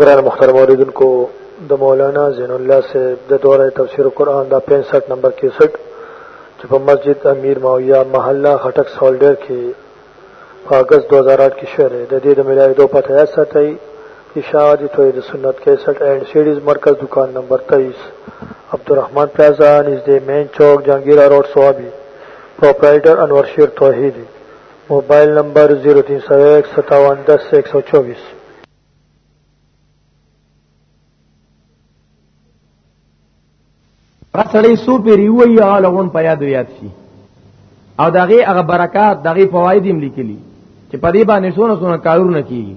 گران مختار موردن کو د مولانا زین الله سے د دوره تفسیر قرآن دا 65 نمبر 61 چې په مسجد امیر ماویہ محله خټک سولډر کې په اگست 2008 کې شوه د دې د ملایې دوه پته یا ساتي اشاعت توحید سنت 61 اینڈ سیډیز مرکز دکان نمبر 23 عبدالرحمن پلازا نږدې مین چوک جهانگیر روډ سوابي پروپرائیٹر انور شیر توحیدی موبایل نمبر 03015710124را سړی سو پیری وی یا لغون په یاد یاد شي او دغه هغه برکات دغه فواید هم لیکلي چې په دې باندې سونه سونه کارونه کیږي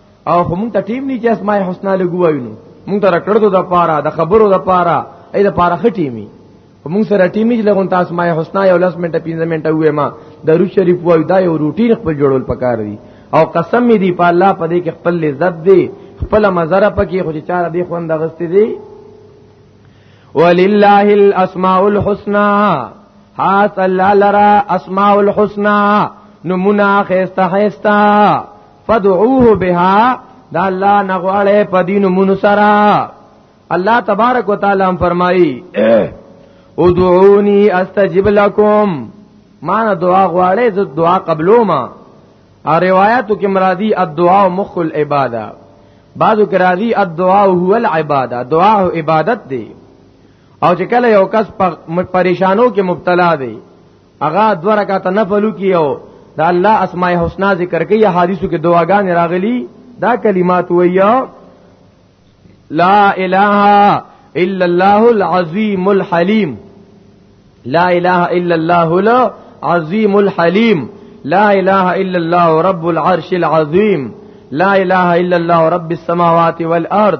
او خو مونږ ته ټیم نه چې اسماء الحسنا لګوایو نو مونږ ته رکړدو د پاره د خبرو د پاره اې د پاره خټیمی مونږ سره ټیم نه لګون تاسو اسماء الحسنا یو لس منټه 15 منټه وې ما درو شریف وایو دا یو روټین خپل جوړول پکار دی او قسم می دی په الله په دې کې خپل لذت دی خپل مزره پکې خو چې چاره دی خوند غستې دی ولله الاسماء الحسنا حاصل لرا اسماء الحسنا نمونه خيستا خيستا فدعوه بها دا الله نغواړي په دین مون سره الله تبارک وتعالى هم فرمایي ادعوني استجب لكم ما دعا غواړي زه دعا قبلوم او روایتو کې مرادي الدعاء مخ العباده بعضو کې راځي الدعاء هو العباده دعا هو عبادت دی او چې کله یو کس پریشانو کې مبتلا دی اغا دو رکعات نفلو کیو دا الله اسماء الحسنا ذکر کوي حدیثو کې دعاګان راغلي دا کلمات ویا لا اله الا الله العظیم الحلیم لا اله الا الله العظیم الحلیم لا اله الا الله رب العرش العظیم لا اله الا الله رب السماوات والارض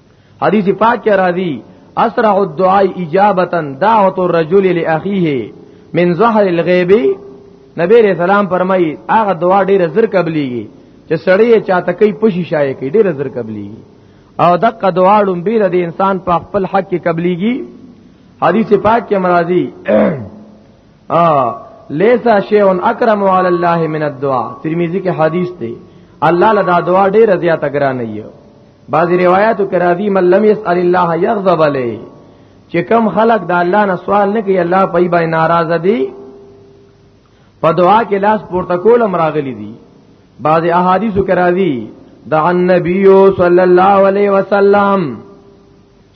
حدیث پاک کې راځي اسرع الدعاء اجابتا دعوت الرجل لاخيه من ظهر الغيب نبی علیہ السلام فرمایي هغه دعا ډیره زر قبليږي چې سړی چاته کوي پوشي شای کوي ډیره زر قبليږي او دغه دعا لوم بیره د انسان په خپل حق کې قبليږي حدیث پاک کې مرادي ا لیسا شیون اکرم علی الله من الدعاء ترمذی کې حدیث دی الله لدا دعا ډیره زیاته ګرانه یو بعضی روایتو کې راځي من لم يسأل الله يغضب علی چې کم خلق د الله نه سوال نه کوي الله پای بای ناراضه دی په دعا کې لاس پورته کول امراغلی دي بعض احادیثو کرا دي د النبی صلی الله علیه وسلم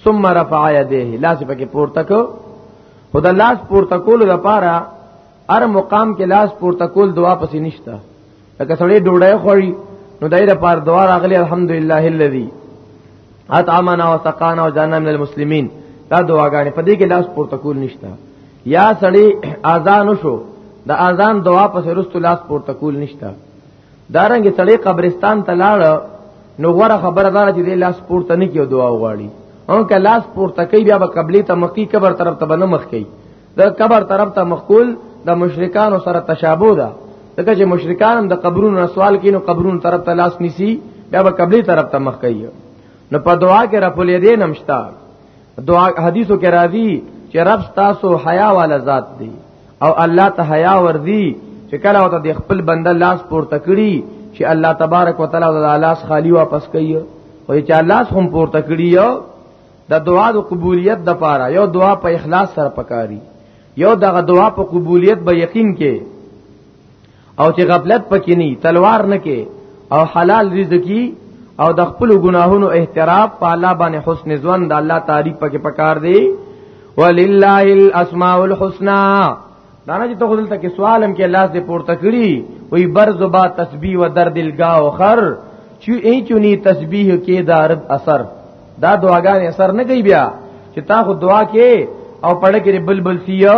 ثم رفع يديه لاس پکې پورته کو خدا لاس پورته کول لپاره هر مقام کې لاس پورته کول دعا پسې نشته لکه سړی ډوډۍ خوري نو دای لپاره دعا راغلی الحمدلله الذي اطعمنا وسقانا وجعلنا من المسلمين دا دعاګانې په دې کې لاس پورته کول نشته یا سړی اذان شو د اذان دعا پسې رستو لاس پورته کول نشته دارنګ سړی قبرستان ته لاړ نو غره خبره دار چې لاس پورته نه کیو دعا وغواړي او که لاس پورته کوي بیا به قبلي ته مخ کی قبر طرف ته بنه مخ کی د قبر طرف ته مخکول د مشرکانو سره تشابه ده ځکه چې مشرکان هم د قبرونو سوال کوي نو قبرونو طرف ته لاس نیسی بیا به قبلي طرف ته مخ کوي نو په دعا کې رپولې دې نمشتا دعا حدیثو کې راځي چې رب تاسو حیا والا ذات دی او الله ته حیا وردی چې کله وته د خپل بنده لاس پورته کړي چې الله تبارک وتعالى د لاس خالی واپس کوي او چې الله هم پورته کړي یو د دعا د قبولیت د پاره یو دعا په اخلاص سره پکاري یو دغه دعا په قبولیت به یقین کې او چې غفلت پکې نه تلوار نه کې او حلال رزقي او د خپل ګناهونو احتراف په الله باندې حسن ځوان د الله تعریف پکې پکار دی ولله الاسماء الحسنا دا نه چې ته خپل ته سوالم کې الله دې پورته کړی وی برز با تسبیح و درد الگا و خر چو ای چونی تسبیح کې دا رب اثر دا دعاګانې اثر نه کوي بیا چې تا خو دعا کې او پړه کې بلبل سیو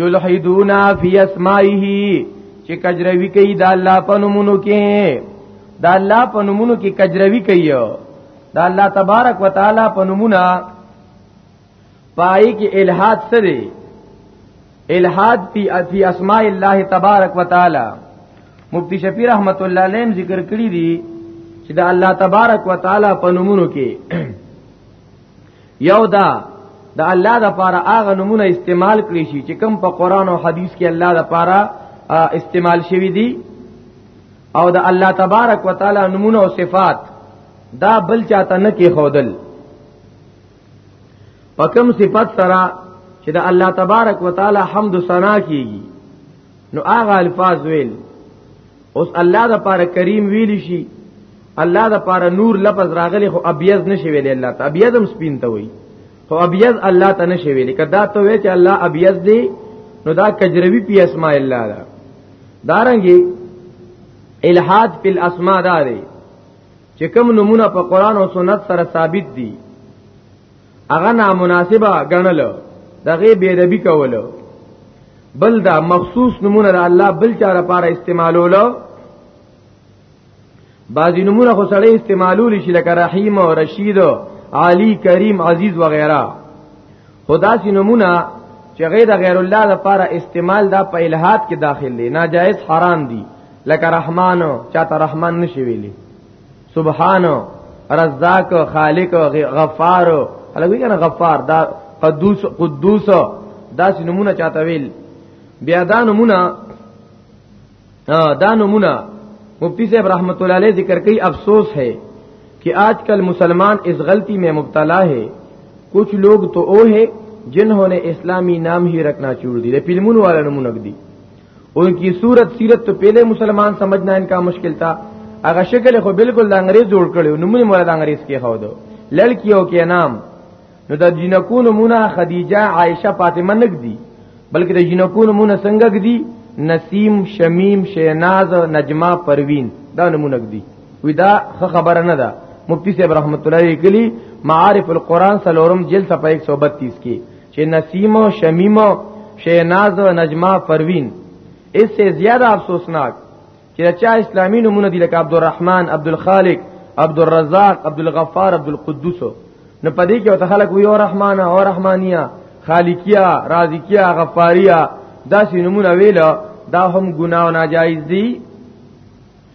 یلحدونا فی اسمائه چې کجروی کوي د الله په نومونو کې د الله په نومونو کې کجروی کوي د الله تبارک وتعالى په نومونه پای کې الہاد څه دی الہاد فی فی اسماء الله تبارک وتعالى مفتی شفیع رحمت الله علیه ذکر کړی دی چې د الله تبارک وتعالى په نومونو کې یو دا د الله د پاره هغه نمونه استعمال کړی شي چې کم په قران او حدیث کې الله د پاره استعمال شوی دی او د الله تبارک وتعالى نمونه او صفات دا بل چاته نه کې خودل پکم صفات سره چې د الله تبارک وتعالى حمد و ثنا کیږي نو هغه الفاظ ویل اوس الله د پاره کریم ویل شي الله د پاره نور لفظ راغلی خو ابیض نشي ویل الله ته ابیض هم سپین ته وایي خو ابیض الله ته نشي ویل کدا ته وی چې الله ابیض دی نو دا کجروی پی اسماء الله دا دارنګي الحاد فی الاسماء دا دی چې کوم نمونه په قران او سنت سره ثابت دي هغه نامناسبه غنل دغه بی ادبی کولو بل دا مخصوص نمونه د الله بل چا لپاره استعمالولو بعضی نمونه خو سړی استعمالول شي لکه رحیم او رشید او علی کریم عزیز وغیرہ خدا سی نمونه چې غیر غیر الله لپاره استعمال دا په الہات کې داخل دي ناجائز حرام دي لکه رحمانو چاته رحمان نشي ویلي سبحانو رزاق خالق غفار هلګي کنه غفار دا قدوس قدوس دا نمونه چاته ویل بیا دا نمونه دا نمونه مفتی صاحب رحمت الله علیه ذکر کوي افسوس ہے کہ آج کل مسلمان اس غلطی میں مبتلا ہے کچھ لوگ تو او ہے جنہوں نے اسلامی نام ہی رکھنا چھوڑ دی فلمون والا نمونک دی ان کی صورت سیرت تو پہلے مسلمان سمجھنا ان کا مشکل تھا هغه شکل خو بالکل د انګريز جوړ کړو نو موږ مولا د انګريز کې خو دو لړکیو کې نام نو د جنکو نمونه خدیجه عائشه فاطمه نګ دي بلکې د جنکو نمونه څنګه دي نسیم شمیم شیناز نجما پروین دا نمونه دي وی دا خبره نه ده مفتی صاحب رحمت الله علیه کلی معارف القرآن سلورم جلد صفحه 132 کې چې نسیم او شمیم او شیناز او نجما پروین اس سے زیادہ افسوسناک چې چا اسلامي نمونه دي لکه عبدالرحمن عبدالخالق عبدالرزاق عبدالغفار عبدالقدوس نو پدې کې وته خلک وي او رحمانه او رحمانیه خالقیه رازقیه غفاریه دا سې نمونه ویل دا هم ګناه او ناجایز دي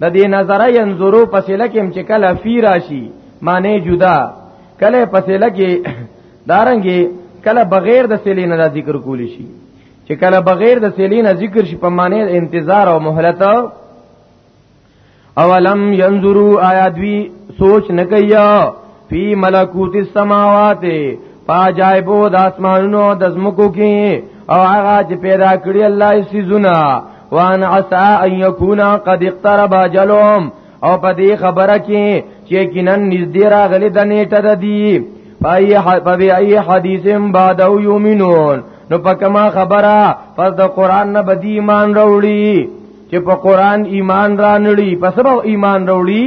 د دې نظر ينظرو پسله کې چې کله فی راشي معنی جدا کله پسله کې دارنګي کله بغیر د سلی نه ذکر کول شي چې کله بغیر د سلی نه ذکر شي په معنی انتظار او مهلت اولم ينظروا آیا دوی سوچ نه کوي فی ملکوت السماوات پاجایبو د اسمانونو د زمکو کې او هغه چې پیدا کړی الله سيزونه وان عسى ان يكون قد اقترب اجلهم او په دې خبره کې چې کینن نږدې راغلي د نیټه د دی پای په ای حدیثم بعد او یومنون نو په کما خبره پس د قران نه بدی ایمان وروړي چې په قران ایمان رانړي پس به ایمان وروړي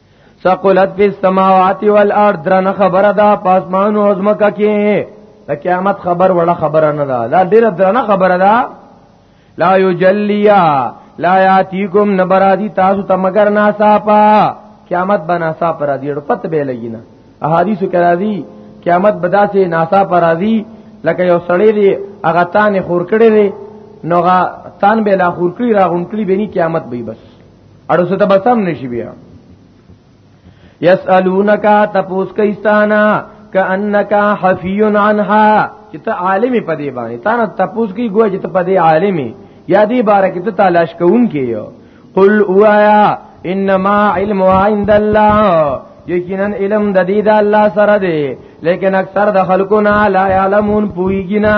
ثقلت فی السماوات والارض درنه خبره ده پاسمان او ازمکه کې د قیامت خبر وړه خبره نه ده دا ډیره درنه خبره ده لا یجلیا لا یاتیکم نبرادی تاسو ته مگر ناصافا قیامت بنا صاف را دی پته به لګی نه احادیث کې راځي قیامت بدا سے ناصاف را دی لکه یو سړی دی هغه تان خور کړي دی نو غا تان به لا خور کړی را غون کړی بنی قیامت به بس اړو څه ته بسم نشي بیا یسالونک تپوس کیستانا کانک حفی عنها چې ته عالم په دې باندې تا نه تپوس کی ګویا چې ته په دې عالمي یا دې باره کې ته تلاش کوون کې یو قل اوایا انما علم عند الله یقینا علم د دې د الله سره دی لیکن اکثر د خلکو نه لا علمون پویږي نه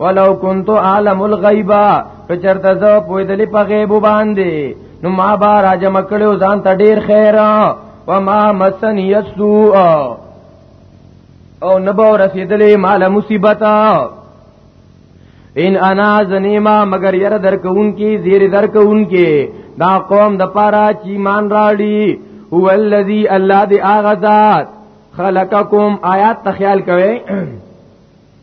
ولو كنت عالم الغيب کچرته زه پویدلې په غیب باندې نو ما با راجم کړو ځان ته ډیر خیر و ما مسن یسو او نبو رسیدلې مال مصیبت ان انا زنیما مگر ير درکون کی زیر درکون کی دا قوم د پارا چی مان راړي هو الذی الله دی اغذات خلقکم آیات تخیال کوي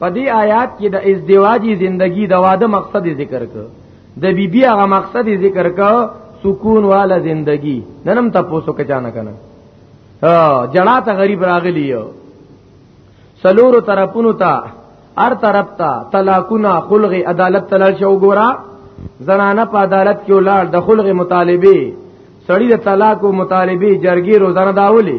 په دې آیات کې د ازدواجی زندگی د واده مقصد ذکر کړ د بیبي بی هغه مقصد ذکر کړ سکون والا زندگی ننم تاسو کې چانه کنه ها جړه ته غریب راغلی یو سلورو طرفونو ته هر طرف ته طلاقونه خلغ عدالت تلل شو ګورا زنانه په عدالت کې ولړ د خلغ مطالبه سړی د طلاق او مطالبه جرګي روزانه داولي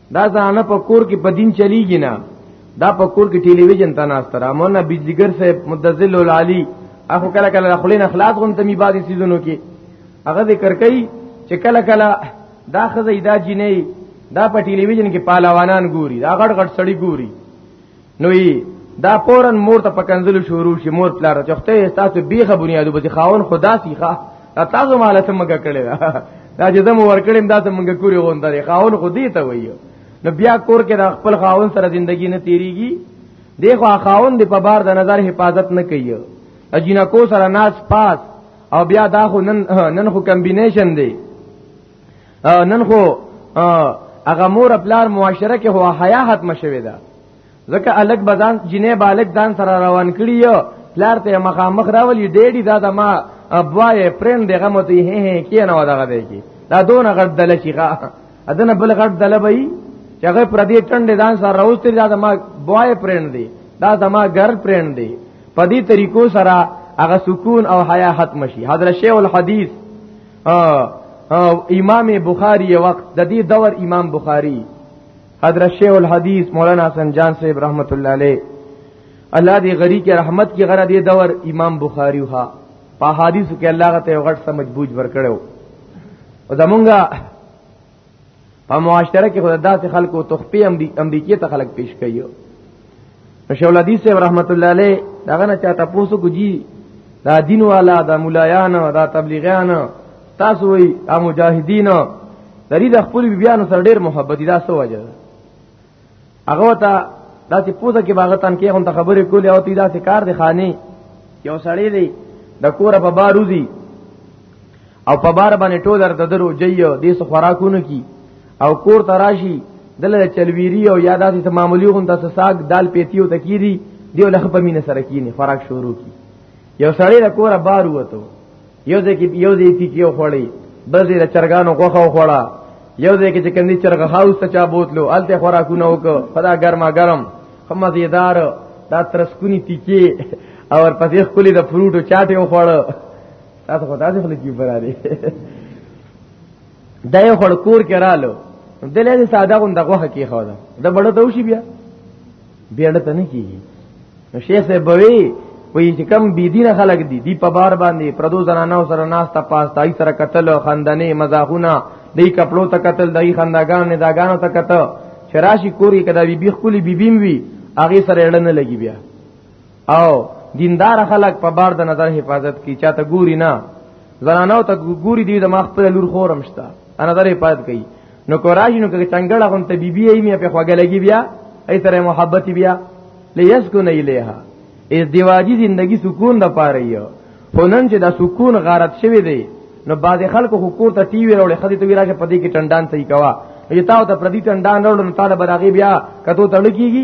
دا زنانه په کور کې په دین چلیږي نه دا په کور کې ټلویزیون ته ناست را مولانا بجلیګر صاحب مدذل العالی اخو کله کله خلین اخلاص غون تمی بعد سیزونو کې هغه ذکر کوي چې کله کله دا خزه دا جنې دا په ټلویزیون کې پهلوانان ګوري دا غړ غړ سړی ګوري نو یې دا پورن مور ته پکنزل شروع شي مور پلار ته خو تاسو بیخه بنیادو به خاون خدا سیخه تاسو مال ته مګه کړی دا چې زمو ور کړم دا ته مګه کوري غوندره خاون خو دی ته وایو نو بیا کور کې د خپل خاون سره ژوندۍ نه تیریږي دغه خاون د په بار د نظر حفاظت نه کوي اجینا کو سره ناس پاس او بیا دا خو نن نن خو کمبینیشن دی نن خو هغه مور خپل معاشره کې هو حیا ختم شوی دا ځکه الګ بزان جنې بالک ځان سره روان کړی یو پلار ته مخامخ راولي ډېډي دا د ما ابوای پرند دغه مت هي هي کې نه ودغه دی کی دا دون غړ دل شي ښا ادنه بل غړ دل وي چې هغه پر دې ټنډ ځان سره راوستي دا د ما بوای پرند دی دا د ما ګر پرند دی په دې طریقو سره هغه سکون او حیا ختم شي حضرت شیخ الحدیث امام بخاری یو وخت د دې دور امام بخاری حضرت شیخ الحدیث مولانا حسن جان صاحب رحمت الله علیه الله دې غری کې رحمت کې غره دې دور امام بخاری ها په حدیث کې الله غته غټ سمجبوج ورکړو زمونږه په معاشره کې خدای داسې خلکو تخپی امریکای ته خلک پیش کوي شول حدیث صاحب رحمت الله علیه داغه نه چاته پوسو کو جی دا دین والا دا مولایان دا تبلیغیان تاسو وی ا مجاهدین دری د خپل بیان سره ډیر محبت دي دا سو وجه هغه ته داسې پوزه کې باغتان کې هم ته خبرې کولې او تی داسې کار دی خاني یو سړی دی د کوره په باروزی او په بار باندې ټول درته درو جیو دې سو خوراکونه کی او کور تراشی دله چلویری او یاداتې معمولی غون تاسو ساګ دال پیتی او تکیری دیو لخ په مینه سره کینی خوراک شروع کی یو سړی د کوره بار وته یو ځکه یو ځای تی کیو خوړی بل ځای د چرګانو غوخه خوړه یو ځای کې چې کندي چرګ هاوس ته چا بوتلو الته خوراکونه وک فدا ګرما ګرم خمه زیدار دا ترسکونی تیکی او پسې خپل د فروټو چاټه خوړ تاسو خو تاسو خلک یې براري دا یو خړ کور کې رالو دلته ساده غونډه غوخه کې خو دا د بڑو دوشي بیا بیړه ته نه کیږي نو شیخ صاحب وی وی چې کم بی دین خلک دي دی په بار باندې پردو زنانو سره ناس ته پاس تای سره قتل او خندنې مزاحونه دی کپلو ته قتل دی خندګان نه داګانو ته قتل شراشی کوری کدا بی بی خپل بی بیم وی اغه سره اړه نه لګي بیا او دیندار خلک په بار د نظر حفاظت کی چاته ګوري نه زنانو ته ګوري دی د مخ په لور خورم شته انا در حفاظت کوي نو کوراجی نو کې څنګه غون ته بیبي ای می په خوګه لګي بیا ای سره محبت بیا لیسکن الیها از دیواجی زندگی سکون د پاره یو هنن چې دا سکون غارت شوی دی نو باز خلکو خو کور ته ټي وی راول خدي ته ویراشه پدې کې ټندان صحیح کوا یتا او ته پردي ټندان راول نو طالب راغي بیا کته تړ کیږي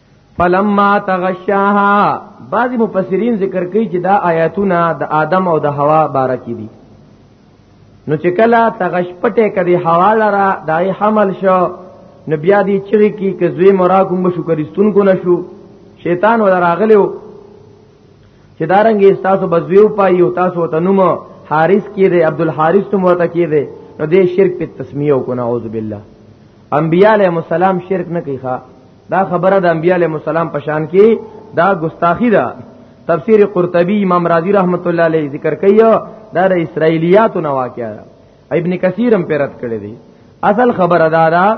فلما تغشاها بعضی مفسرین ذکر کوي چې دا آیاتونه د آدم او د حوا باره کې دي نو چې کله تغش پټه کړي حوا لرا دای حمل شو نو بیا دی چری کی کزوی مرا کوم شو کرستون کو نشو شیطان ولا راغلو چې دارنګي تاسو بزویو پایو تاسو تنوم حارث کې دی عبد الحارث تم ورته کې دی نو دې شرک په تسمیه کو نعوذ بالله انبیاء علیهم السلام شرک نه کوي ښا دا خبره د انبیاء علیهم السلام په شان کې دا ګستاخی ده تفسیر قرطبی امام رازی رحمت الله علیه ذکر کوي دا د اسرایلیاتو نه واقعا ده ابن کثیر هم پیرت کړی دی اصل خبره دا ده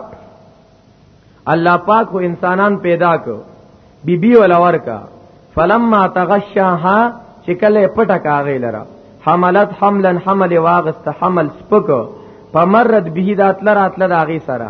الله پاک خو انسانان پیدا کو بی بی ولا ورکا فلما تغشاها چکله پټه کاغې لره حملت حملا حمل واغست حمل سپک فمرت به ذات لرات لدا غي سره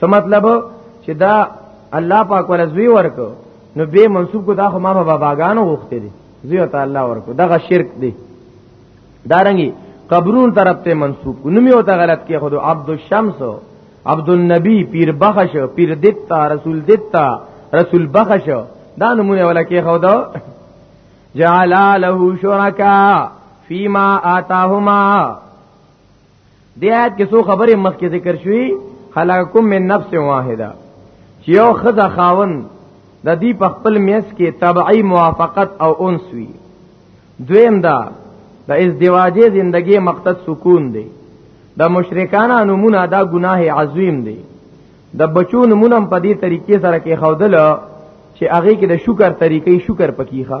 څه مطلب چې دا الله پاک ول زوی ورکو نو به منسوب کو دا خو ما باباګانو غوښته دي زوی ته الله ورکو دغه شرک دی دارنګي قبرون طرف ته منسوب کو نومي وته غلط کې خود عبد الشمس عبد النبی پیر بخش پیر دتا رسول دتا رسول بخش دا نمونه ولا کې خود جعل له شرکا فيما آتاهما دی آیت کې څو خبرې مخکې ذکر شوې خلقکم من نفس واحده چې یو خزه خاون د دې په خپل میس کې طبعي موافقت او انس وي دویم دا د ازدواجی زندگی مقصد سکون دی د مشرکانو نمونه دا گناه عظیم دی د بچو نمونه په دې طریقې سره کې خودل چې هغه کې د شکر طریقې شکر پکې ښه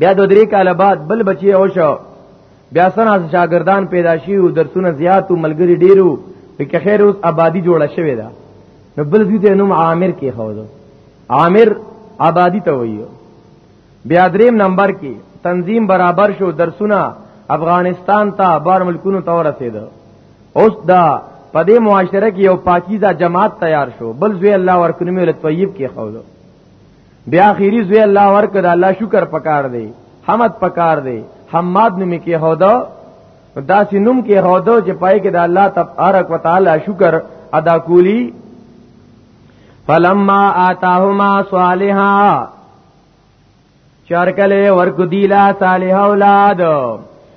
بیا د درې کال بعد بل بچي او شو بیا سنا شاګردان پیدا شي او درسونه زیات او ملګری ډیرو په خیر اوس آبادی جوړه شوې ده نو بل دې ته نوم عامر کې خوځو عامر آبادی ته وایو بیا دریم نمبر کې تنظیم برابر شو درسونه افغانستان ته بار ملکونو ته ورسېده اوس دا په دې معاشره کې یو پاکیزه جماعت تیار شو بل زوی الله ورکنه مې له طیب کې خوځو بیا اخیری زوی الله ورک د الله شکر پکار دی حمد پکار دی حماد نوم کې هودا دا سینوم کې هودا چې پای کې د الله تبارک وتعالى شکر ادا کولی فلما آتاهما صالحا چارکله ورکو دیلا صالح اولاد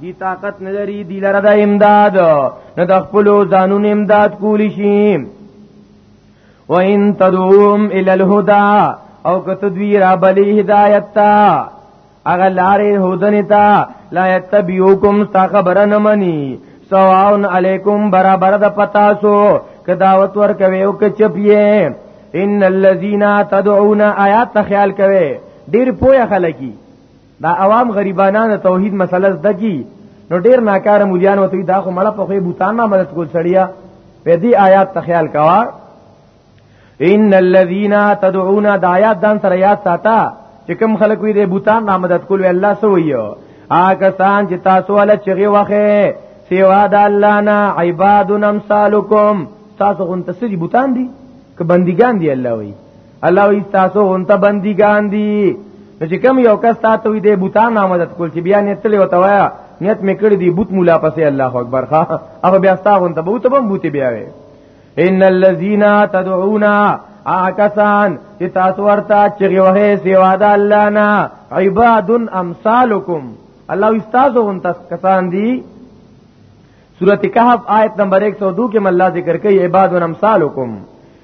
دی طاقت نه لري دی لره د امداد نه د خپل ځانونو امداد کولی شي و ان تدوم ال الهدى او کته دوی را بلی هدایت تا اغه لارې هودن تا لا یتبیوکم تا خبر نه منی سواون علیکم برابر د پتا سو ک دعوت ور کوي او ک چپیه ان الذين تدعون آیات خیال کوي ډیر پوهه خلکی دا عوام غریبانان توحید مسله زده کی نو ډیر ناکاره مليان وته دا خو مړه په خو بوتان نه مدد کول سړیا په دې آیات ته خیال کوا ان الذين تدعون دعيات دان سره یاد ساته چې کوم خلک وي د بوتان نه مدد کول الله سویو آګه سان چې تاسو ول چغي وخه سیوا د الله نه عباد امثالکم تاسو غون تسجی بوتان دي که بندگان دي الله وی الله وی تاسو اون ته بندګان دي چې کوم یو کس تاسو وی دې بوتان آمدد کول چې بیا نیت له وتایا نیت مې کړی دی بوت مولا پسې الله اکبر ښا هغه بیا تاسو اون ته بوت بم بوت بیا وی ان الذين تدعون آکسان چې تاسو ورته چې وه سیوا د الله نه عباد امثالکم الله استاد اون تاسو کسان دي سورۃ کہف آیت نمبر 102 کې مله ذکر کوي عباد امثالکم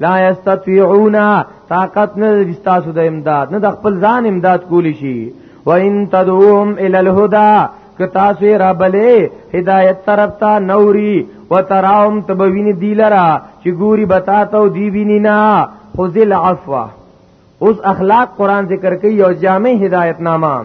لا یستطيعون طاقت نه لري تاسو د امداد نه د خپل ځان امداد کولی شي و ان تدعوهم الى الهدى که تاسو را بلې هدایت طرف ته نوري و تراهم تبوین دی لرا چې ګوري بتا ته دی ویني نه خذل عفوا اوس اخلاق قران ذکر کوي او جامع هدایت نامه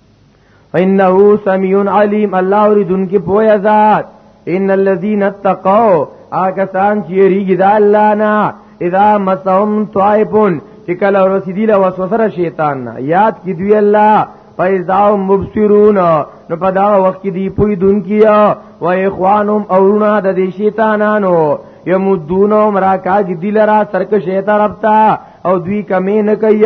انه سميع عليم الله اوریدون کې پوهه ذات ان الذين اتقوا اګه سان چې ریګی د الله نه اذا مسهم طائفون چې کله ورسېدی له وسوسه شیطان نه یاد کی دوی الله فیزاو مبصرون نو په دا وخت کې دی پوی دن کیا و اخوانهم اورونا د دې شیطانانو یمدونهم راکاږي دلرا ترک شیطان ربتا او دوی کمې نه کوي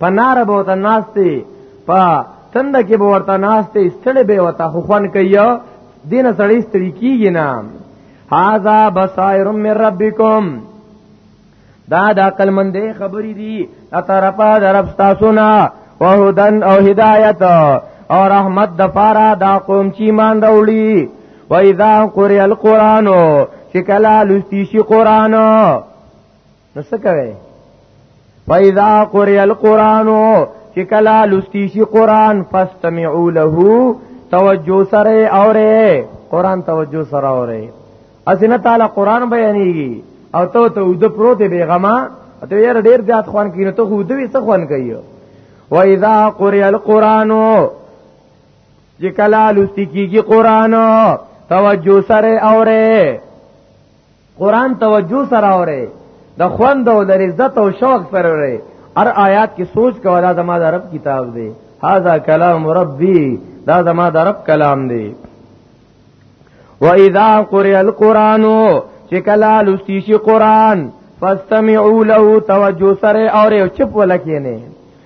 په نار به وته ناشته په تند کې به ورته ناشته ستړي به وته خو خوان کوي دین سړی ستړي کیږي نه هاذا بصائر من ربکم دا د عقل مندې خبرې دي اترپا درب تاسو نه وهدن او هدایت او رحمت د فارا دا قوم چې مان وروړي و اذا قرئ القرآن چې کلا لستی شي قرآن نو څه کوي فاذا قرئ القران چې کلا لستی شي قران فاستمعوا له توجه سره اوره قران توجه سره اوره اسنه تعالی قران بیانېږي او ته ته د پروت بیغما ته یې ډېر زیات خوان کینې ته خو دوی څه خوان کوي و اذا قرئ القران چې کلا لستی کیږي قران توجه سره اوره قران توجه سره اوره د خوند او د عزت او شوق سره اوره هر آیات کې سوچ کوه دا زما د رب کتاب دی هاذا کلام ربي دا زما د رب کلام دی و اذا قرئ القران چې کله لستی شي قران فاستمعوا له توجه سره اوره چپ ولکینه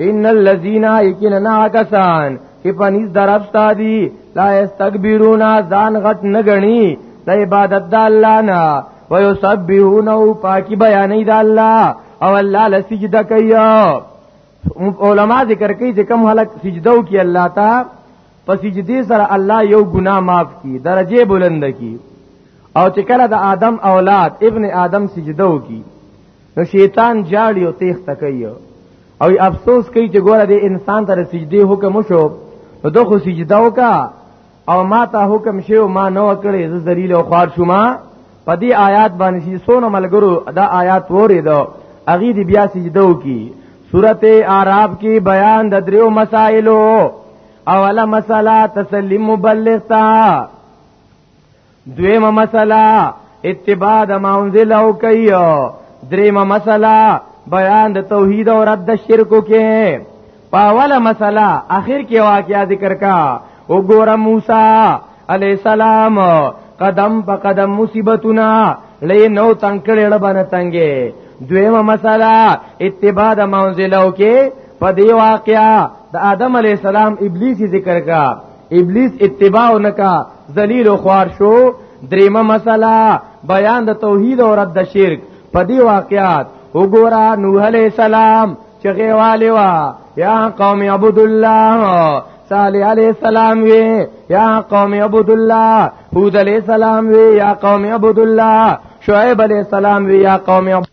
ان الذين يكننا کسان چې پنځ درپستا دي لا استكبرون ځان غټ نه غني د عبادت د الله نه ويسبحون او پاکي بیانې د الله او الله لسجده کوي علما ذکر کوي چې کم خلک سجده کوي الله ته په سجدي سره الله یو ګناه معاف کی درجه بلند کی او چې کله د آدم اولاد ابن آدم سجده کوي نو شیطان جاړي او تیخ تکي او افسوس کوي چې ګوره دې انسان ته سجدي حکم شو نو دغه خو سجده وکا او ما ته حکم شو ما نو کړې زه ذلیل او خوار شوم په دې آیات باندې چې سونه ملګرو دا آیات وره دو اغي دې بیا سجده وکي سورته اعراف کې بیان د دریو مسائلو اوله مسله تسلیم مبلغ تا دویمه مسله اتباع د ماونزل او کوي دریمه مسله بیان د توحید او رد شرکو کې پاوله مسله اخر کې واقعیا ذکر کا وګوره موسی علی السلام قدم په قدم مصیبتونه لې نو تنکړې لبنه تنګې دویمه مسله اتباع د منزلو کې په دی واقعیا د آدم علی السلام ابلیس ذکر کا ابلیس اتباع نکا ذلیل او خوار شو دریمه مسله بیان د توحید او رد شرک په دی واقعات وګورا نوح علیہ السلام چې غیواله وا یا قوم عبد الله صالح علیہ السلام وی یا قوم عبد الله هود علیہ السلام وی یا قوم عبد الله شعیب علیہ السلام وی یا قوم عبد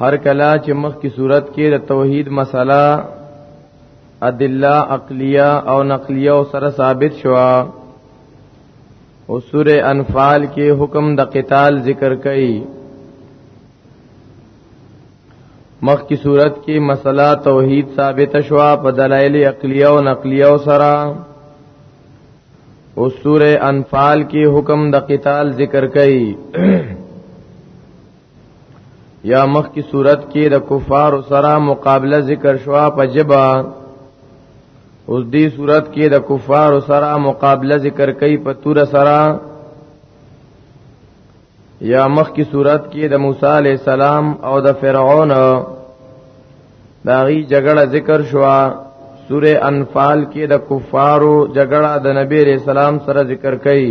هر کلا چې مخ کی صورت کې د توحید مسله ادله عقلیه او نقلیه او سره ثابت شوا او سوره انفال کې حکم د قتال ذکر کړي مخ کی صورت کې مسله توحید ثابت شوا په دلایل عقلیه او نقلیه او سره او سوره انفال کې حکم د قتال ذکر کړي یا مخ کی صورت کې د کفار سره مقابله ذکر شوا په جبا اوس دې صورت کې د کفار سره مقابله ذکر کوي په تور سره یا مخ کی صورت کې د موسی علی السلام او د فرعون داغي جګړه ذکر شوا سوره انفال کې د کفارو جګړه د نبی رسول سلام سره ذکر کړي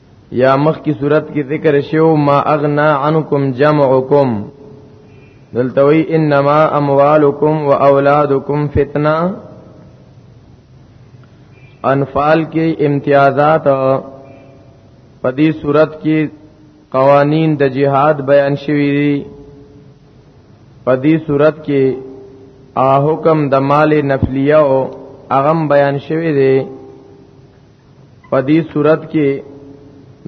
یا مخ کی صورت کی ذکر شو ما اغنا عنکم جمعکم دلتوی انما اموالکم و اولادکم فتنه انفال کې امتیازات په دې صورت کې قوانین د جهاد بیان شوی دي په دې صورت کې ا حکم د مال نفلیه او اغم بیان شوی دی په دې صورت کې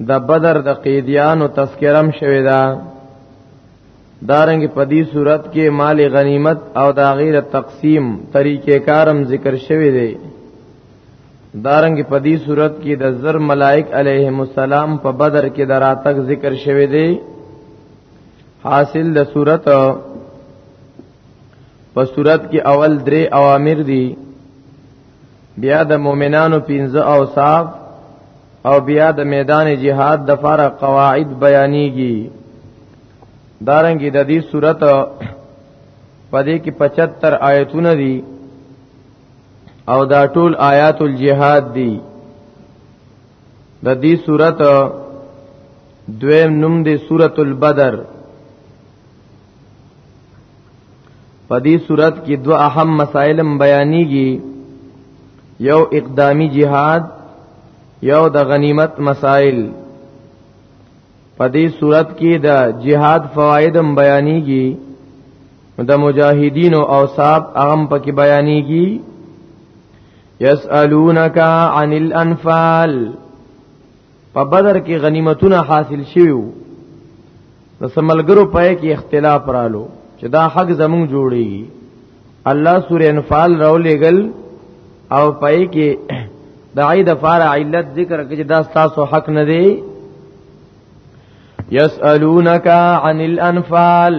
د بدر د قیدیانو تذکرم شوی دا دارنګ په دې صورت کې مال غنیمت او د غیر تقسیم طریقې کارم ذکر شوی دی دارنګ په دې صورت کې د زر ملائک علیهم السلام په بدر کې دراتک ذکر شوی دی حاصل د صورت په صورت کې اول درې اوامر دي بیا د مؤمنانو پنځه اوصاف او بیا د میدان جهاد د فارغ قواعد بیانېږي دارنګي د دې صورت پدې کې 75 آیتونه دي او دا ټول آیات الجهاد دي د دې صورت دویم نوم دی سورۃ البدر په دې صورت کې دوه اهم مسائل بیانېږي یو اقدامی جهاد یو د غنیمت مسائل په دې صورت کې د جهاد فواید هم بیانېږي د مجاهدین او اوصاف اهم پکې بیانېږي یسالونک عن الانفال په بدر کې غنیمتونه حاصل شوي وو د سملګرو پای کې اختلاف رالو چې دا حق زمونږ جوړیږي الله سورې انفال راولېګل او پای کې د عید فار علت ذکر کې دا تاسو حق نه دی یسالونک عن الانفال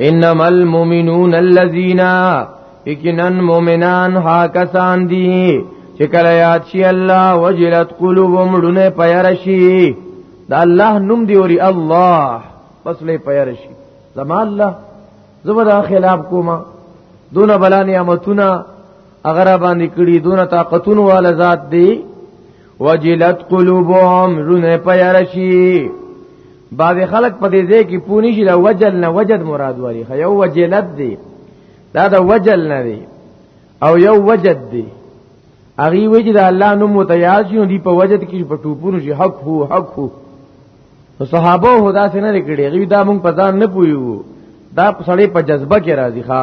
انما المؤمنون الذين یقینا مؤمنان ها کسان دي چې کله یاد شي الله وجلت قلوبهم لونه پیرشي دا الله نوم دی اوري الله پس له پیرشي زما الله زبر خلاف کوما دون بلا نعمتونه اگر باندې کړي دون طاقتون والا ذات دی وجلت قلوبهم رونه پیارشی بعض خلک په دې ځای کې پونی شي دا وجل نه وجد مراد وری خو یو وجلت دی دا دا وجل نه دی او یو وجد دی اغي وجد الله نو متیاز شي دی په وجد کې په ټوپونو شي حق هو حق هو صحابه هدا سينه لري کړي غي دا مونږ پتا نه پويو دا سړی په جذبه کې راځي ښا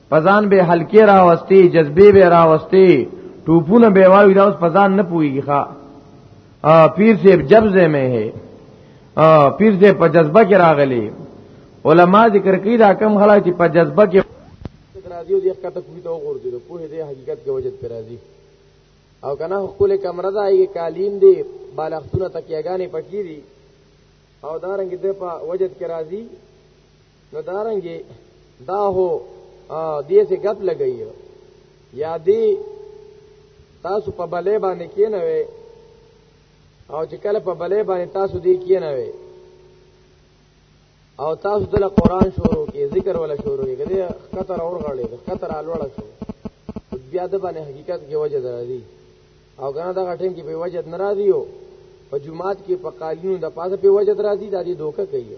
پزان به حلقې راوستي جذبې به راوستي ټوپونه به واوی دا اوس پزان نه پويږي ښا پیر سے جبزه میں ہے پیر سے په جذبه کې راغلي علما ذکر کوي دا کم خلک چې په جذبه کې راځي او ځکه کته کوي ته وګورځي د پوهې د حقیقت کې وجد پر راځي او کنه خپل کمره ده یې کالین دی بالښتونه تکیهګانې پکې دي او دارنګ د په وجد کې راځي نو دارنګي دا هو دې څه غپ لګي یا دی تاسو په بلې باندې کې نه وي او چې کله په بلې باندې تاسو دې کې نه وي او تاسو دل قران شروع کې ذکر ولا شروع کې کړي خطر اور غړې خطر الوړه شو بیا د باندې حقیقت کې وجه درځي او غنا دا غټین کې په وجه ناراضي یو په جمعات کې په قالینو د پاسه په وجه درځي د دې دوکه کوي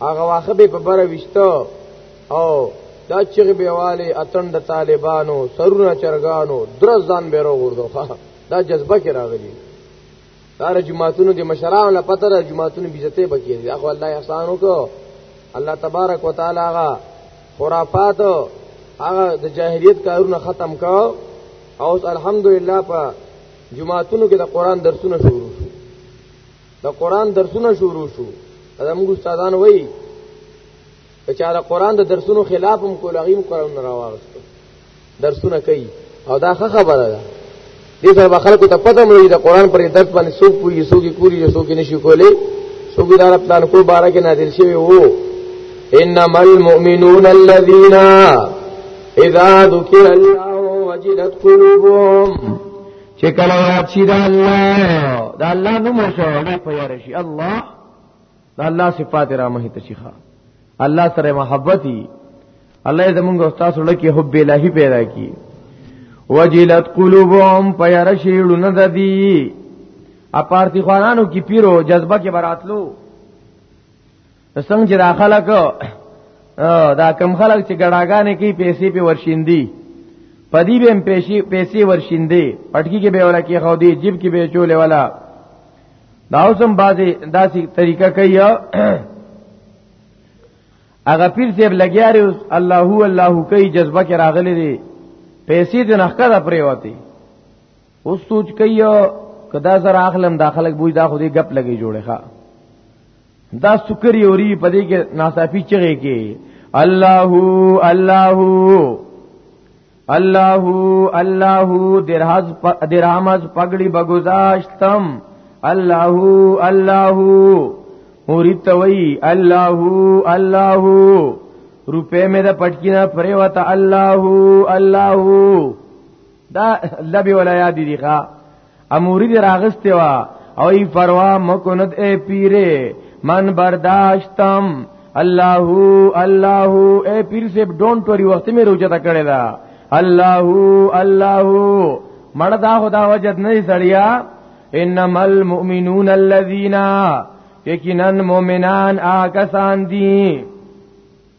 هغه واخه به په بر وشته او دا چغ به والي اتن د طالبانو سرونه چرګانو درزان به وروردو دا جذبه کې راغلي دا جماعتونو د مشرانو لا پته را جماعتونو بیزته بکیر یا خو الله احسان وکړو الله تبارک وتعالى هغه خرافات هغه د جاهلیت کارونه ختم کړو او الحمدلله په جمعاتونو کې د قران درسونه شروع د قران درسونه شروع شو دا موږ استادان وایي چې دا قران د درسونو خلاف هم کول غیم قران نه راوغست درسونه کوي او دا ښه خبره ده دې سره خلکو ته پته مړي د قران پر درس باندې څوک پوي څوک کولی څوک نشي کولی څوک دا پلان کو بارا کې نازل شوی وو انما المؤمنون الذين اذا ذكر الله وجلت قلوبهم چې کله یاد شي د الله د الله نوم شو نه پیار شي الله د الله صفات را مه ته شي الله سره محبتي الله زمونږ استاد سره کې حب الهي پیدا کی وجلت قلوبهم پیار شي لونه د دې اپارتی خوانانو کې پیرو جذبه کې براتلو څنګه چې دا خلک دا کم خلک چې ګډاګانې کې پیسې په ورشیندي پدی به پیسې پیسې ورشیندي پټکی کې به ولا کې خو دی جیب کې به چولې ولا دا اوسم بازي داسي طریقه کوي اغه پیر سیب لګیاري اوس الله هو الله کوي جذبه کې راغلي دي پیسې د نخکا د پریوتی اوس سوچ کوي کدا زر اخلم داخله بوج دا خو دې غپ لګي جوړه ښا دا سکری اوري پدې کې ناصافي چغه کې الله الله الله الله درهز درهمز پګړي بغزاشتم الله الله اوریت وی الله الله روپے مې د پټکینا پرې وته الله الله دا لبی ولا یاد دي ښا اموري دې راغسته وا او ای پروا مکند اے پیره من برداشتم الله الله اے پیر سے ډونټ وری وخت مې روزه تا کړی دا الله الله مړه دا خدا وجد نه سړیا انما المؤمنون الذين یقینا مؤمنان آکسان دي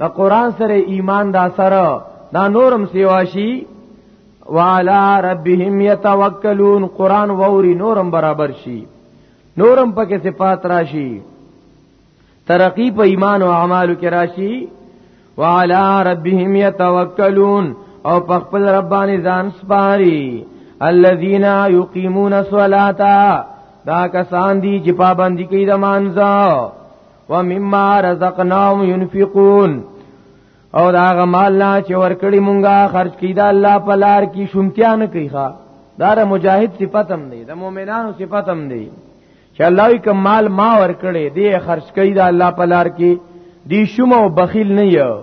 دا قران سره ایمان دا سره دا نورم سیواشي وعلى ربهم يتوکلون قران ووري نورم برابر شي نورم پکې صفات راشي ترقی په ایمان او اعمالو کې راشي وعلى ربهم يتوکلون او په خپل رباني ځان سپاري الذين يقيمون الصلاه دا کسان دي چې پابندي کوي د مانځه ومما رزقناهم ينفقون او دا غ مال نه چې ورکړي مونږه خرج کیدا الله په لار کې شومتیا نه کوي ښا دا د مجاهد صفاتم دی د مؤمنانو صفاتم دی چې الله یې کمال ما ورکړي دی خرج کیدا الله په لار کې دی شوم او بخیل نه یو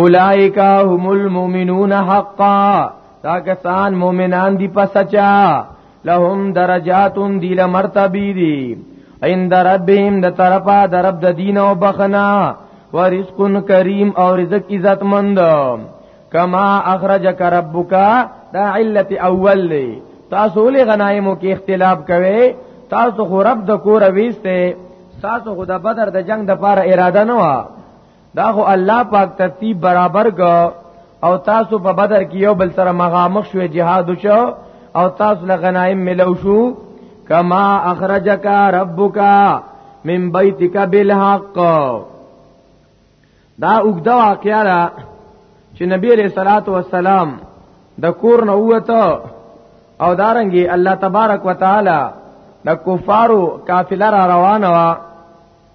اولائک هم المؤمنون حقا دا کسان مؤمنان دی پسچا لهم درجات دی لمرتبی دی عند ربهم د طرفا د رب د دین او بخنا ورزق کریم او رزق عزت مند کما اخرجک ربک دا علت اول لی تاسو له غنایمو کې اختلاف کوي تاسو خو رب د کور ویسته تاسو خو د بدر د جنگ د پاره اراده نه و دا خو الله پاک ترتیب برابر ک او تاسو په بدر کې یو بل سره مغامخ شوې جهاد وشو او تاسو له غنایم ملو شو کما اخرجک ربک من بیتک بالحق دا وګدا واقعا چې نبی علیہ الصلوۃ والسلام د کور نه وته او دارنګي الله تبارک وتعالى د کفارو قافله را روانه وا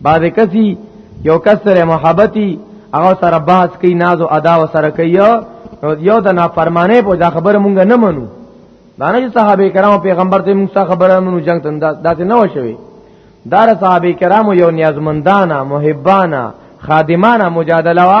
بعد کسی یو کس سره محبتي هغه سره بحث کوي ناز او ادا سره کوي یو د نافرمانه په دا خبره مونږ نه منو دا نه صحابه کرام پیغمبر ته مونږه خبره منو جنگ ته داسې نه وشوي دار صحابه کرام یو نیازمندانه محبانه خادمانه مجادله وا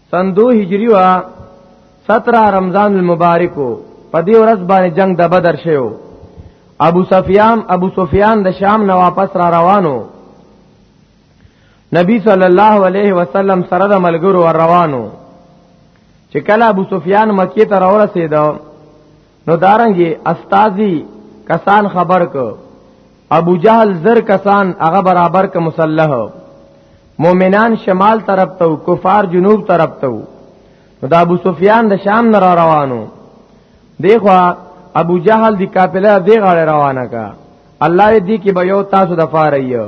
سن 2 هجری وا 17 رمضان المبارک په دې ورځ باندې جنگ د بدر شوی ابو سفیان ابو سفیان د شام نه واپس را روانو نبی صلی الله علیه وسلم سره د ملګرو روانو چې کله ابو سفیان مکه ته راورسېدو نو دارنګي استاذي کسان خبر کو ابو جهل زر کسان هغه برابر ک مسلح مؤمنان شمال طرف ته کفار جنوب طرف ته نو دا ابو سفیان د شام نه را روانو دیخوا ابو جهل دی کاپله دی غاړه روانه کا الله دې کې به یو تاسو د فارایو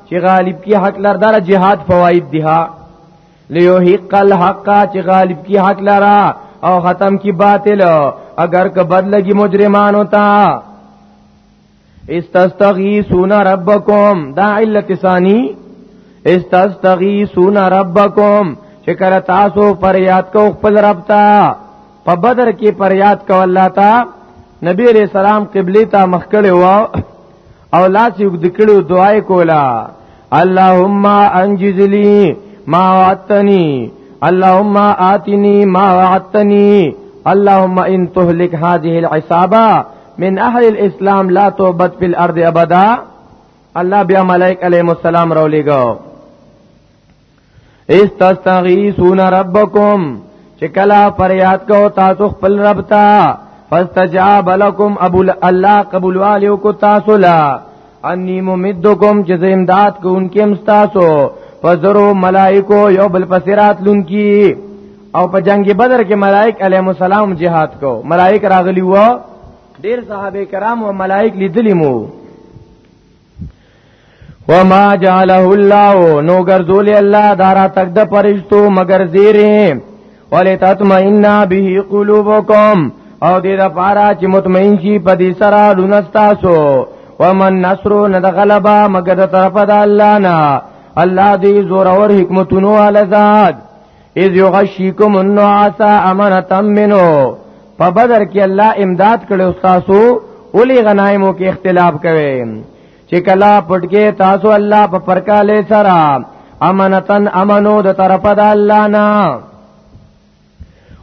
چې غالب کی حق لر دار جهاد فواید دیها لیوحق الحق چې غالب کی حق لرا او ختم کی باطل اگر که بد لګي مجرمان ہوتا استستغیثون ربکم دا علت ثانی استستغیثون ربکم چې کله تاسو پر یاد کو خپل رب ته په بدر کې پر یاد کو الله ته نبی علیہ السلام قبله ته مخ کړي وو او لاس یې دکړو دعای کولا اللهم انجز لي ما وعدتني اللهم آتني ما وعدتني اللهم ان تهلك هذه العصابه من اهل الاسلام لا توبت في الارض ابدا الله بیا ملائک علیہ السلام راولېګو استستغیثون ربکم چې کلا فریاد کو تاسو خپل رب ته فاستجاب لكم ابو الله قبول والیو کو تاسو لا انی ممدکم چې امداد کو انکه مستاسو فزرو ملائکو یو بل پسرات لونکی او په جنگ بدر کې ملائک علیهم السلام jihad کو ملائک راغلی وو ډیر صحابه کرام او ملائک لیدلی مو وما جعله الله نو ګرځول الله دارا تک د پرشتو مگر زیره ولتطمئن به قلوبکم او دې د پاره چې مطمئن شي په دې سره لونستاسو ومن نصر نه د غلبا مگر د طرف د الله نه الله دې زور اور حکمتونو ال ذات اذ یغشیکم النعاس امنتا منو په بدر کې الله امداد کړو تاسو اولی غنایمو کې اختلاف کوي چې کلا پټکې تاسو الله په پرکاله سره امنتن امنو د طرف د الله نه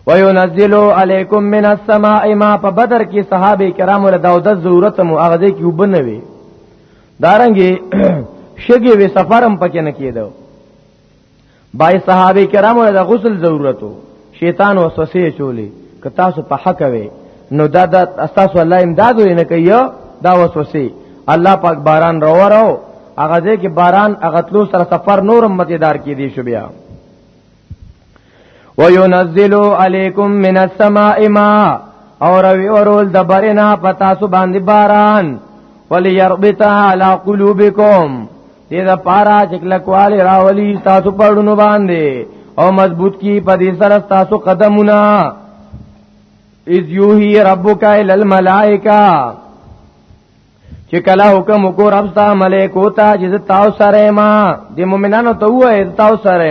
وينزل عليكم من السماء ما په بدر کې صحابه کرامو له داود ضرورت مو هغه دې کې وبنوي دارنګي شګي وی سفرم پکې نه کېدو بای صحابه کرامو د غسل ضرورتو شیطان وسوسه چولې که تاسو په حق وي نو دا د تاسو الله امداد ورنه کوي دا وسوسه الله پاک باران راو راو هغه ځکه باران هغه تلو سره سفر نورم متدار کې دي شو بیا وينزل عليكم من السماء ماء اور وی اورول د برنا پتا سو باندې باران وليربط على قلوبكم دې دا پارا چې کلکواله راولي تاسو پړونو باندې او مضبوط کی په دې سره تاسو قدمونه اذ یوهی ربک ال الملائکه چې کله حکم وکړ رب تا ملائکو ته چې تاسو سره ما د مؤمنانو ته وایي تاسو سره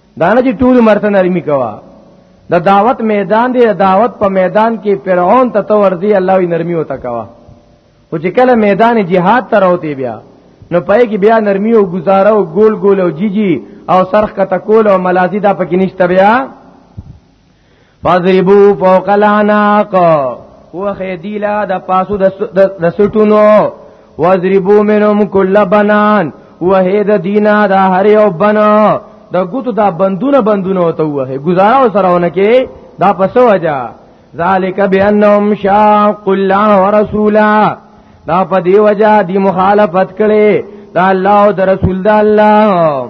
دانه چې ټول مرته نرمي کوا د دا دعوت میدان دی د دعوت په میدان کې فرعون ته تو ورځي الله وی نرمي وتا کوا او چې کله میدان جهاد ته راوتی بیا نو پای کې بیا نرمي او گزاره او ګول ګول او جیجی او سرخ کته کول او ملازی دا پکې نشته بیا فضربو فوق الاناق هو خیدیلا د پاسو د سټونو وضربو منهم کل بنان هو هید دینا د هر یو بنا د ګوتو دا بندونه بندونه وته وه گزارو سرهونه کې دا پسو اجا ذالک بانهم شاق الله ورسولا دا په دی وجہ دی مخالفت کړي دا الله او د رسول دا الله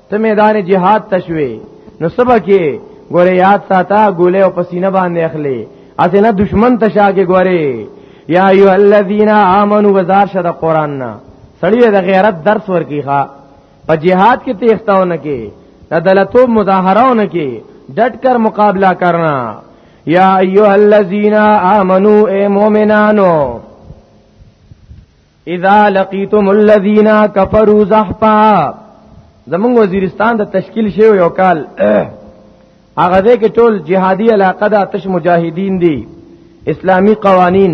ته میدان جهاد تشوي نو سبا کې ګوره یاد ساته ګولې او پسینه باندې اخلي اته نه دشمن تشا کې ګوره یا ایو الذین آمنو وزار شد قران نا سړی د غیرت درس ورکی ښا په جهاد کې تیښتاونه کې عدالتو مظاهرهونه کې ډټ کر مقابله کرنا یا ایو الذین آمنو اے مومنانو اذا لقيتم الذين كفروا زحفا زمونږ وزیرستان د تشکیل شیو یو کال هغه دې کې ټول جهادي علاقه د آتش مجاهدین دي اسلامی قوانین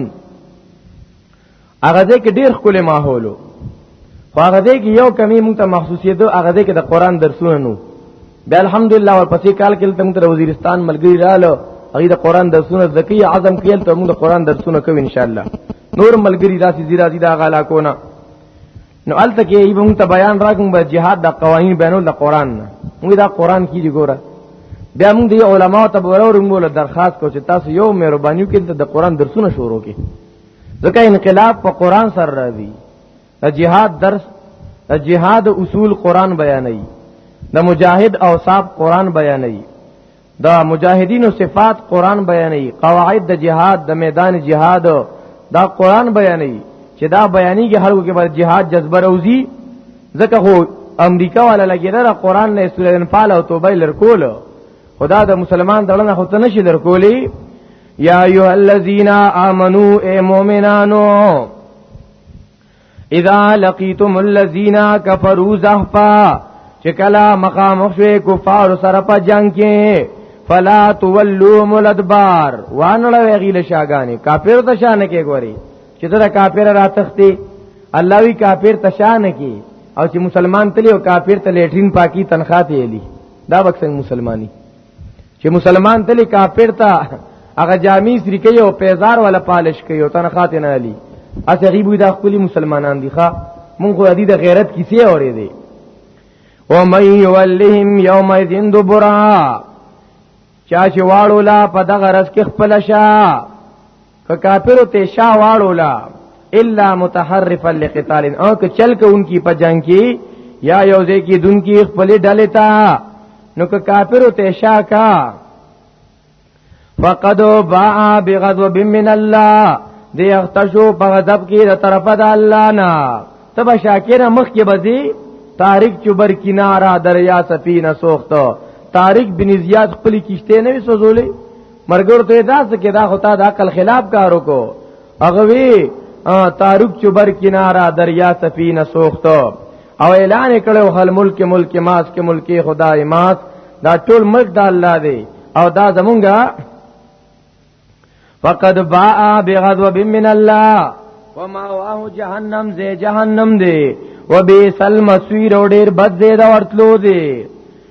هغه دې کې ډیر خپل ماحولو خو هغه دې کې یو کمی مونږ ته مخصوصیت هغه دې کې د قران درسونه نو بیا الحمدلله ورپسې کال کې تم تر وزیرستان ملګری رالو هغه د قران درسونه زکی اعظم کېل ته موږ د قران درسونه کوو ان شاء الله نور ملګری داسې زیرا زیدا غلا کو نه نو الته کې ای موږ ته بیان راکوم به جهاد د قوانین بینو د قران نه موږ دا قران کې دی ګوره بیا موږ دی علما ته ورور موږ له درخواست کو چې تاسو یو مهرباني وکړئ د قران درسونه شروع کړئ ځکه انقلاب په قران سره راځي د جهاد درس د جهاد اصول قران بیانوي د مجاهد اوصاف قران بیانوي د مجاهدینو صفات قران بیانوي قواعد د جهاد د میدان جهاد دا قران بیانوي چې دا بیانې کې هرو کې بر جهاد جذبه روزي ځکه هو امریکا والا لګیدره قران نه سورې انفال او توبه لرکول خدا د مسلمان دړنه خو ته نشي لرکولې یا ایها الذین آمنو اے مؤمنانو اذا لقيتم الذين كفروا زحفا چې کلا مخامخ شوي کفار سره په جنگ کې فلا تولوا ملدبار وانړه ویغیل شاګانی کافر ته شان کې ګوري چې دا کافر را تختی الله وی کافر ته شان کې او چې مسلمان تلی او کافر ته لیټرین پاکي تنخواه ته الی دا وکسنګ مسلمانی چې مسلمان تل کافر تا هغه جامع سری کوي او پیزار ولا پالش کوي او تنخواه نه علي اسه غیبو دا خپل مسلمانان دي ښا مونږ خو دې د غیرت کیسې اورې دي و مې ولهم یوم ذین دبرا چا چې واړو لا په دغه رس کې خپل شاه که کافر ته شا واړولا الا متحرفا لقتال او که چل کو انکی په جنگ کی یا یوزه کی دن کی خپل ډلې تا نو که کافر ته شا کا فقد باء بغضب من الله دی اختشو په غضب کې د طرفه د الله نه تب شاکر مخ کې بزي تاریخ چوبر کنارا دریا سفینه سوخته تاریخ بن زیاد خپل کشته نه وسوزولې مرګور ته دا څه کې دا هوتا د عقل خلاف کارو کو هغه وی تاروک چوبر کنارا دریا سفینه سوختو او اعلان کړو هل ملک ملک ماس کې ملک خدای ماس دا ټول ملک د الله دی او دا زمونږه فقد باء بغضب من الله وما واه جهنم زي جهنم دی وبئس المصير ډیر بد دی دا ورتلو دی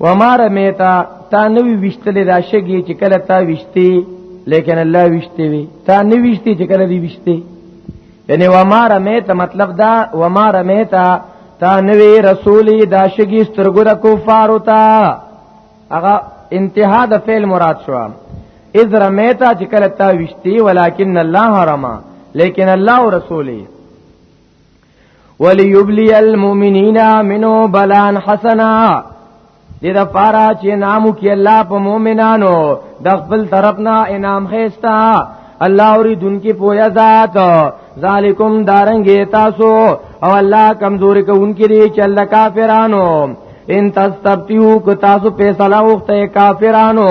وما رمیتا تا نوی وشتلې دا شګي چې کله تا وشتي لیکن الله وشتي وي تا نه وشتي چې کله دی وشتي یعنی وما رمیتا مطلب دا وما رمیتا تا نوی رسولی دا شګي سترګو د کفار وتا هغه انتها د فعل مراد شو اذ رمیتا چې کله تا وشتي ولکن الله رما لیکن الله رسولی وليبلي المؤمنين منو بلان حسنا دې د پاره چې نامو کې الله په مؤمنانو د خپل طرف نه انعام خېستا الله اوري دن کې پویا ذات ذالکم دارنګې تاسو او الله کمزوري کوونکې دي چې الله کافرانو ان تستبتیو کو تاسو فیصله وخته کافرانو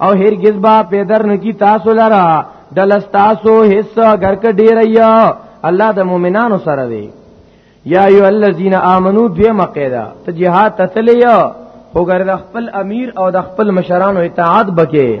او هرگز با پیدر نکی تاسو لرا دلستاسو حص اگر که ډیر یا الله د مؤمنانو سره دی یا ایو الذین آمنو دوی مقیدا ته جهاد تتلیا وګر د خپل امیر او د خپل مشرانو اطاعت بکې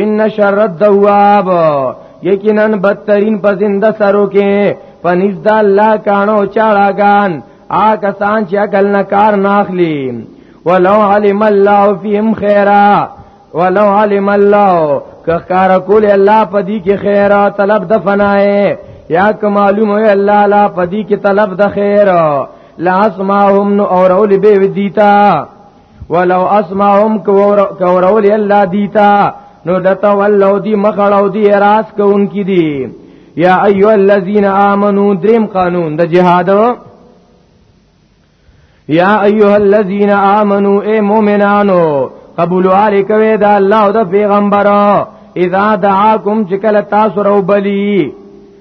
ان شر الدواب یقینا بدترین په زنده سرو کې پنځ د الله کانو چاړاګان آ کسان چې عقل نه کار ناخلی ولو علم الله فيهم خيرا ولو علم الله که کار کول الله پدی کې خیره طلب د فنای یا که معلوم وي الله لا پدی کې طلب د خیر لا اسمعهم نو اورول به ودیتا ولو اسمعهم کورول الله دیتا نو دتا ولو دی مخړو دی راس کوونکی دی یا ایو الذین آمنو دریم قانون د جهاد یا ایو الذین آمنو اے مومنانو قبول علی کوي دا الله او د پیغمبر اذا دعاکم چکل تاسو رو بلی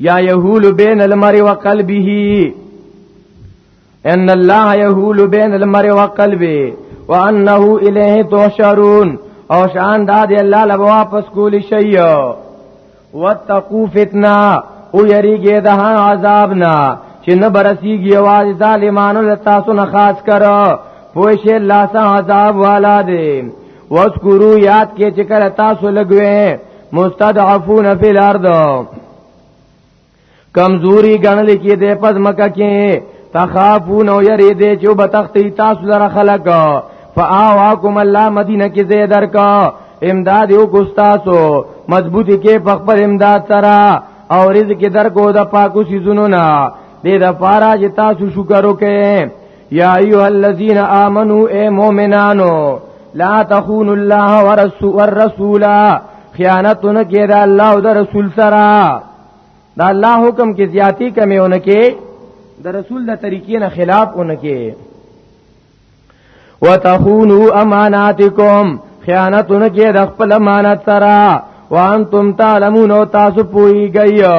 یا یهول بین المرء وقلبه ان الله یهول بین المرء وقلبه وانه الیه تحشرون او شان دا دی الله لبا واپس کولی شي واتقوا فتنه او یریږي د عذاب نه چې نه برسیږي आवाज ظالمانو له تاسو نه خاص کړه پوه شي الله سه عذاب والا دی واذکرو یاد کې چې کله تاسو لګوي مستضعفون فی الارض کمزوری غنل کې د پز مکه کې تخافون او یری دې چې وبتختی تاسو لره خلق فآواکم الله مدینه کې زی درکا امداد یو ګستاسو مضبوطی کې پخپل امداد ترا او رزق درکو د پاکو سيزونو نه دې د پارا چې تاسو شکر وکئ یا ایها الذین آمنو اے مومنانو لا تخونوا الله ورسول الرسول خیانت نه کې دا الله او دا رسول سره دا الله حکم کې زیاتی کمی ونه کې دا رسول د طریقې نه خلاف ونه کې وتخونوا اماناتکم خیانت نه کې د خپل امانت سره وانتم تعلمون تاسو پوي گئیو